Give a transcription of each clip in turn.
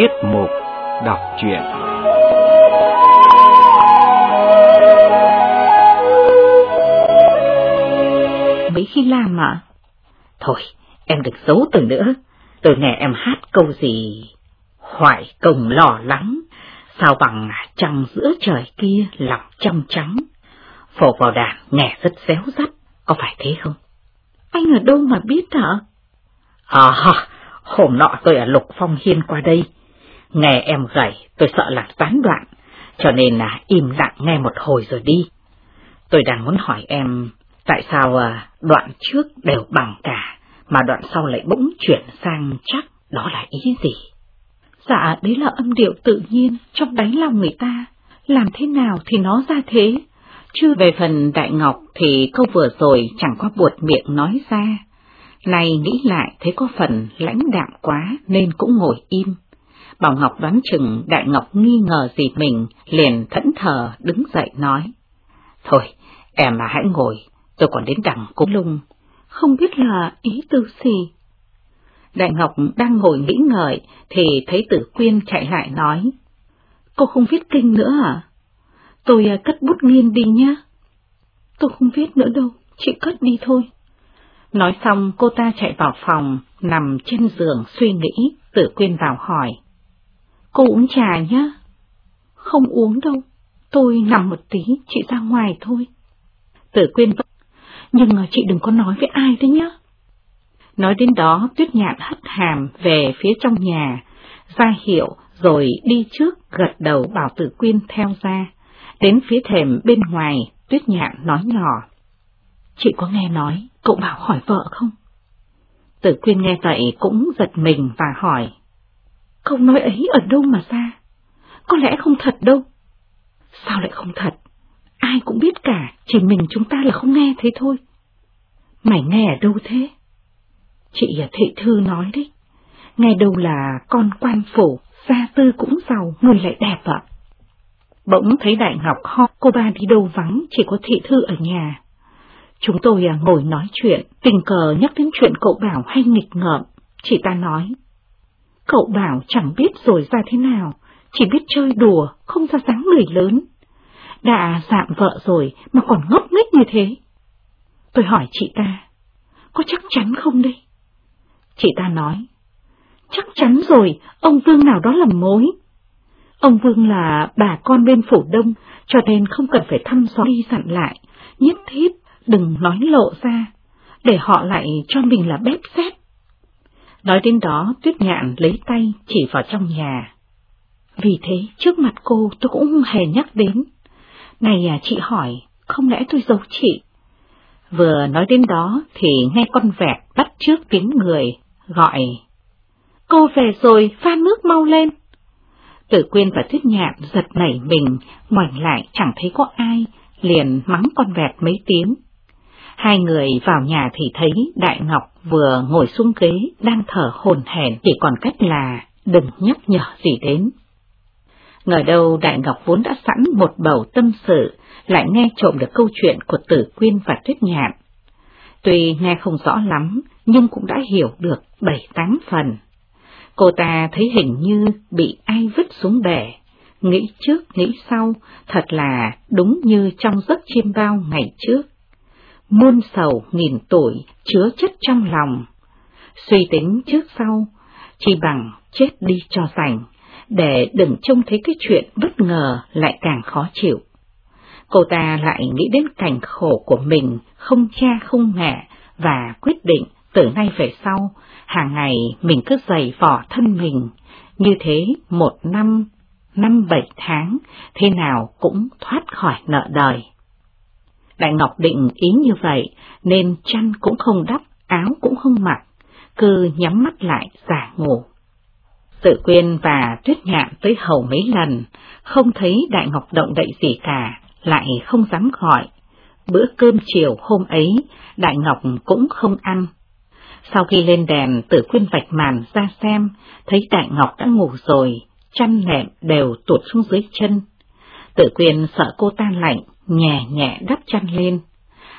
Tiết mục đọc truyện Mấy khi làm ạ? Thôi, em đừng giấu từ nữa. Tôi nghe em hát câu gì? Hoài công lo lắng, sao bằng trăng giữa trời kia lòng trong trắng. Phổ vào đàn nghe rất xéo rắt, có phải thế không? Anh ở đâu mà biết hả? À, hôm nọ tôi ở Lục Phong Hiên qua đây. Nghe em gầy, tôi sợ là tán đoạn, cho nên là im lặng nghe một hồi rồi đi. Tôi đang muốn hỏi em, tại sao à, đoạn trước đều bằng cả, mà đoạn sau lại bỗng chuyển sang chắc, đó là ý gì? Dạ, đấy là âm điệu tự nhiên trong đáy lòng người ta, làm thế nào thì nó ra thế. Chứ về phần Đại Ngọc thì câu vừa rồi chẳng có buột miệng nói ra. Này nghĩ lại thấy có phần lãnh đạm quá nên cũng ngồi im. Bảo Ngọc đoán chừng Đại Ngọc nghi ngờ gì mình, liền thẫn thờ đứng dậy nói. Thôi, em mà hãy ngồi, tôi còn đến đằng cúng lung. Không biết là ý tư gì. Đại Ngọc đang ngồi nghĩ ngợi thì thấy tử quyên chạy lại nói. Cô không viết kinh nữa à? Tôi à, cất bút nghiên đi nhá. Tôi không viết nữa đâu, chị cất đi thôi. Nói xong cô ta chạy vào phòng, nằm trên giường suy nghĩ, tử quyên vào hỏi. Cô uống trà nhá. Không uống đâu, tôi nằm một tí, chị ra ngoài thôi. Tử quyên vâng, nhưng chị đừng có nói với ai đấy nhá. Nói đến đó, tuyết nhạn hất hàm về phía trong nhà, ra hiệu rồi đi trước gật đầu bảo tử quyên theo ra. Đến phía thềm bên ngoài, tuyết nhạn nói nhỏ. Chị có nghe nói, cậu bảo hỏi vợ không? Tử quyên nghe vậy cũng giật mình và hỏi. Câu nói ấy ở đâu mà ra? Có lẽ không thật đâu. Sao lại không thật? Ai cũng biết cả, chỉ mình chúng ta là không nghe thế thôi. Mày nghe ở đâu thế? Chị à, Thị Thư nói đấy. Nghe đâu là con quan phủ, gia tư cũng giàu, người lại đẹp ạ. Bỗng thấy Đại Ngọc ho, cô ba đi đâu vắng, chỉ có Thị Thư ở nhà. Chúng tôi à, ngồi nói chuyện, tình cờ nhắc đến chuyện cậu Bảo hay nghịch ngợm, chị ta nói. Cậu Bảo chẳng biết rồi ra thế nào, chỉ biết chơi đùa, không ra dáng người lớn. Đã dạm vợ rồi mà còn ngốc nghếch như thế. Tôi hỏi chị ta, có chắc chắn không đây? Chị ta nói, chắc chắn rồi, ông Vương nào đó làm mối. Ông Vương là bà con bên phủ đông, cho nên không cần phải thăm xóa đi dặn lại, nhất thiết đừng nói lộ ra, để họ lại cho mình là bếp xét. Nói đến đó, tuyết nhạn lấy tay chỉ vào trong nhà. Vì thế, trước mặt cô tôi cũng không hề nhắc đến. Này à, chị hỏi, không lẽ tôi giấu chị? Vừa nói đến đó thì nghe con vẹt bắt trước tiếng người, gọi. Cô về rồi, pha nước mau lên. Tử Quyên và Tuyết Nhạn giật nảy mình, ngoảnh lại chẳng thấy có ai, liền mắng con vẹt mấy tiếng. Hai người vào nhà thì thấy Đại Ngọc vừa ngồi xuống ghế, đang thở hồn hển, chỉ còn cách là đừng nhắc nhở gì đến. Ngờ đâu Đại Ngọc vốn đã sẵn một bầu tâm sự, lại nghe trộm được câu chuyện của Tử Quyên và Tuyết Nhạn. Tuy nghe không rõ lắm, nhưng cũng đã hiểu được bảy tám phần. Cô ta thấy hình như bị ai vứt xuống bể, nghĩ trước nghĩ sau, thật là đúng như trong giấc chiêm bao ngày trước. Muôn sầu nghìn tuổi chứa chất trong lòng, suy tính trước sau, chỉ bằng chết đi cho rảnh, để đừng trông thấy cái chuyện bất ngờ lại càng khó chịu. Cô ta lại nghĩ đến cảnh khổ của mình, không cha không mẹ, và quyết định từ nay về sau, hàng ngày mình cứ dày vỏ thân mình, như thế một năm, năm bảy tháng, thế nào cũng thoát khỏi nợ đời. Đại Ngọc định ý như vậy, nên chăn cũng không đắp, áo cũng không mặc, cứ nhắm mắt lại giả ngủ. Tự quyên và tuyết nhạn tới hầu mấy lần, không thấy Đại Ngọc động đậy gì cả, lại không dám gọi. Bữa cơm chiều hôm ấy, Đại Ngọc cũng không ăn. Sau khi lên đèn, tử quyên vạch màn ra xem, thấy Đại Ngọc đã ngủ rồi, chăn nệm đều tuột xuống dưới chân. Tử quyên sợ cô ta lạnh, nhẹ nhẹ đắp chăn lên.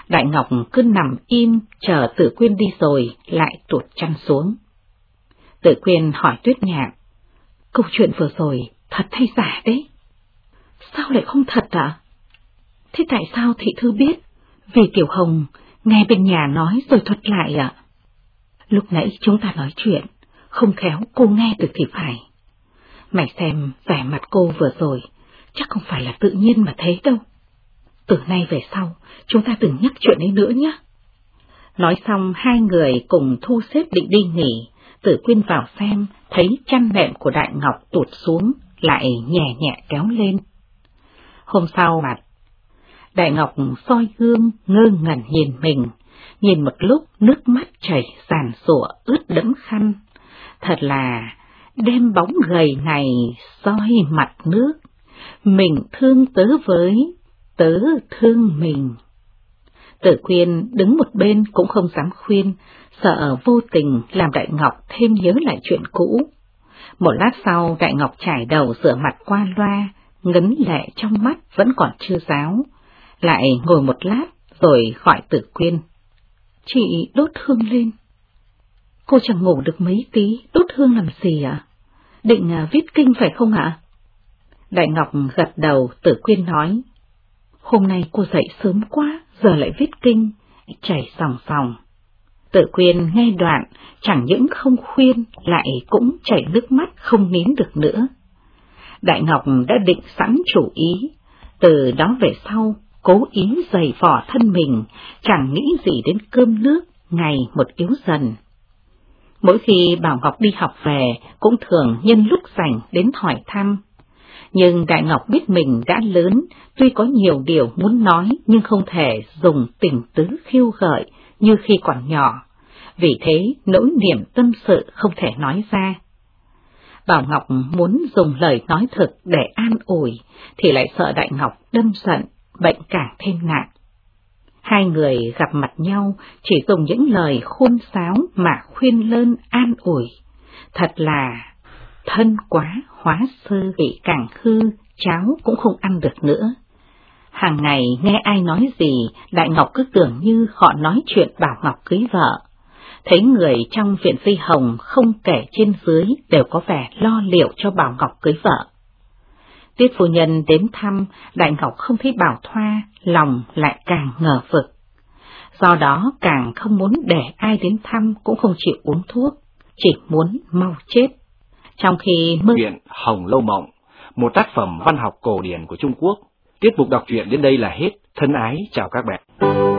Đại Ngọc cứ nằm im, chờ tử quyên đi rồi, lại tuột chăn xuống. Tử quyên hỏi tuyết nhạn, câu chuyện vừa rồi thật hay giả đấy? Sao lại không thật ạ? Thế tại sao thị thư biết? Vì Kiều Hồng nghe bên nhà nói rồi thuật lại ạ. Lúc nãy chúng ta nói chuyện, không khéo cô nghe được thì phải. Mày xem vẻ mặt cô vừa rồi, chắc không phải là tự nhiên mà thế đâu. Từ nay về sau, chúng ta đừng nhắc chuyện ấy nữa nhé. Nói xong hai người cùng thu xếp định đi nghỉ, tử quyên vào xem, thấy chăn nệm của Đại Ngọc tụt xuống, lại nhẹ nhẹ kéo lên. Hôm sau mặt, Đại Ngọc soi gương ngơ ngẩn nhìn mình, nhìn một lúc nước mắt chảy giàn sủa ướt đẫm khăn. Thật là đem bóng gầy này soi mặt nước, mình thương tớ với, tớ thương mình. Tử khuyên đứng một bên cũng không dám khuyên, sợ vô tình làm Đại Ngọc thêm nhớ lại chuyện cũ. Một lát sau Đại Ngọc trải đầu rửa mặt qua loa, ngấn lệ trong mắt vẫn còn chưa giáo, lại ngồi một lát rồi gọi tử quyên. Chị đốt hương lên. Cô chẳng ngủ được mấy tí, đốt hương làm gì ạ? Định à, viết kinh phải không ạ? Đại Ngọc gật đầu, tử quyên nói. Hôm nay cô dậy sớm quá, giờ lại viết kinh, chảy sòng sòng. Tự quyền nghe đoạn, chẳng những không khuyên, lại cũng chảy nước mắt không nín được nữa. Đại Ngọc đã định sẵn chủ ý, từ đó về sau, cố ý dày vỏ thân mình, chẳng nghĩ gì đến cơm nước, ngày một yếu dần. Mỗi khi Bảo Ngọc đi học về, cũng thường nhân lúc rảnh đến hỏi thăm. Nhưng Đại Ngọc biết mình đã lớn, tuy có nhiều điều muốn nói nhưng không thể dùng tình tứ khiêu gợi như khi còn nhỏ. Vì thế nỗi niềm tâm sự không thể nói ra. Bảo Ngọc muốn dùng lời nói thực để an ủi, thì lại sợ Đại Ngọc đâm giận, bệnh càng thêm nặng. Hai người gặp mặt nhau chỉ dùng những lời khôn sáo mà khuyên lơn an ủi. Thật là thân quá hóa sơ vị càng hư, cháu cũng không ăn được nữa. Hàng ngày nghe ai nói gì, Đại Ngọc cứ tưởng như họ nói chuyện Bảo Ngọc cưới vợ. Thấy người trong viện phi hồng không kể trên dưới đều có vẻ lo liệu cho Bảo Ngọc cưới vợ. Tiết phu nhân đến thăm, Đại Ngọc không thấy Bảo Thoa, lòng lại càng ngờ vực. Do đó càng không muốn để ai đến thăm cũng không chịu uống thuốc, chỉ muốn mau chết. Trong khi mơ... Viện Hồng Lâu Mộng, một tác phẩm văn học cổ điển của Trung Quốc. Tiết mục đọc truyện đến đây là hết. Thân ái chào các bạn.